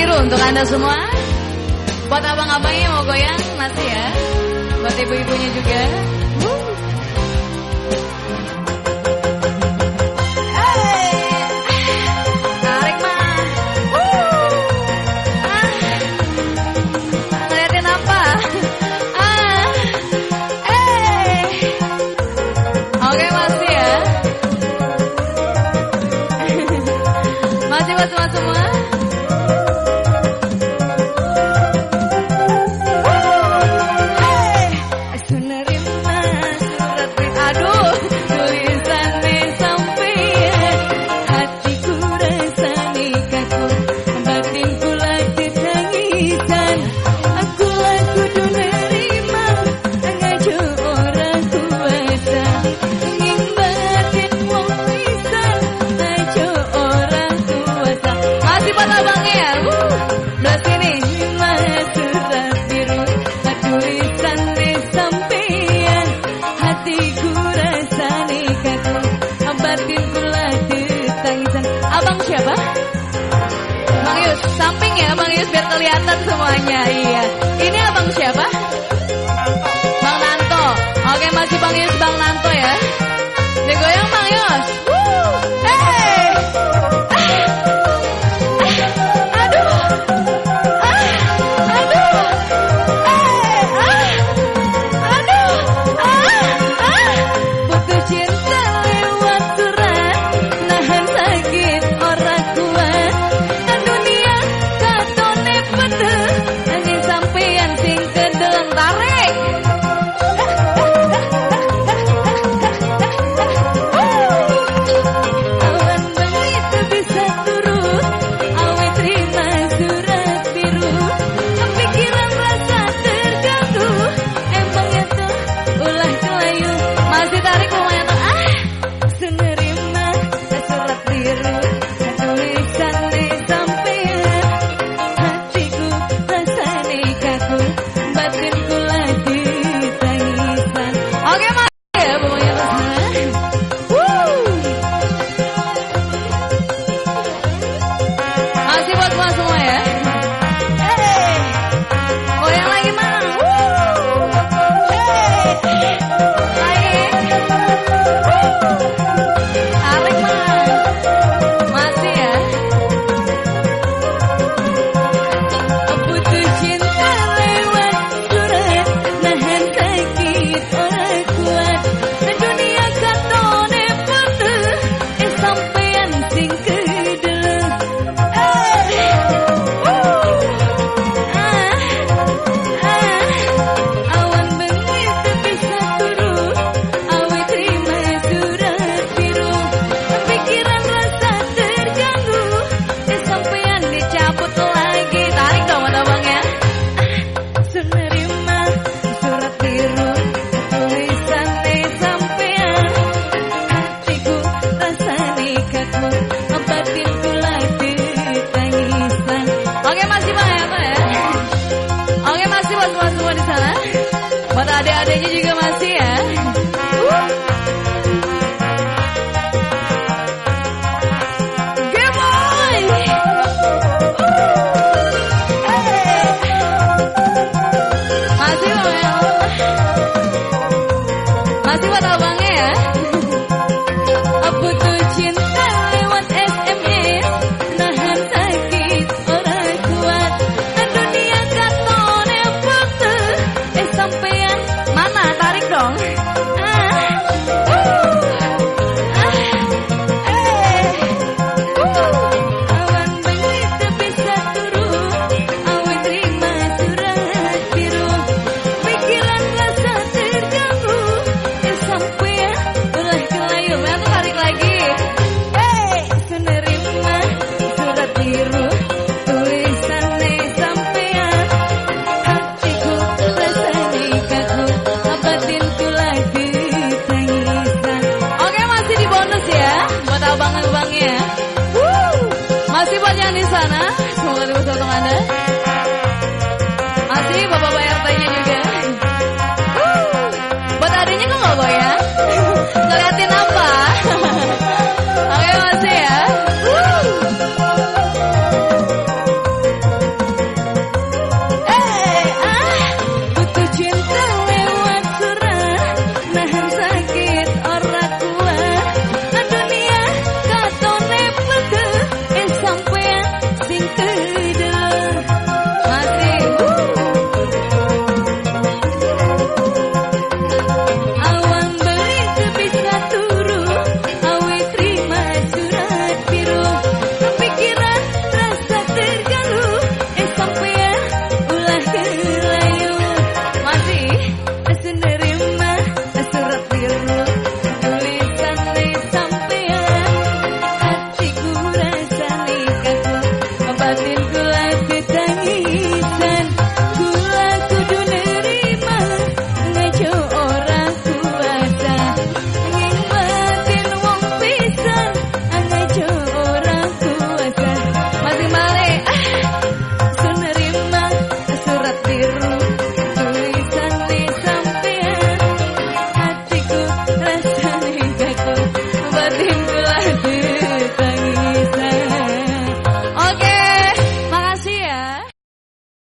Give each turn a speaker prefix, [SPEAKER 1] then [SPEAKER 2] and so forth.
[SPEAKER 1] biru untuk anda semua. Buat abang-abangnya mau goyang masih ya. Buat ibu-ibunya juga. Kelihatan semuanya. Iya. Ini abang siapa? Bang Nanto. Oke masih Bang Yus Bang Nanto ya. Digoyang Bang Yus. Woo. di sana. Semoga dapat untuk Anda.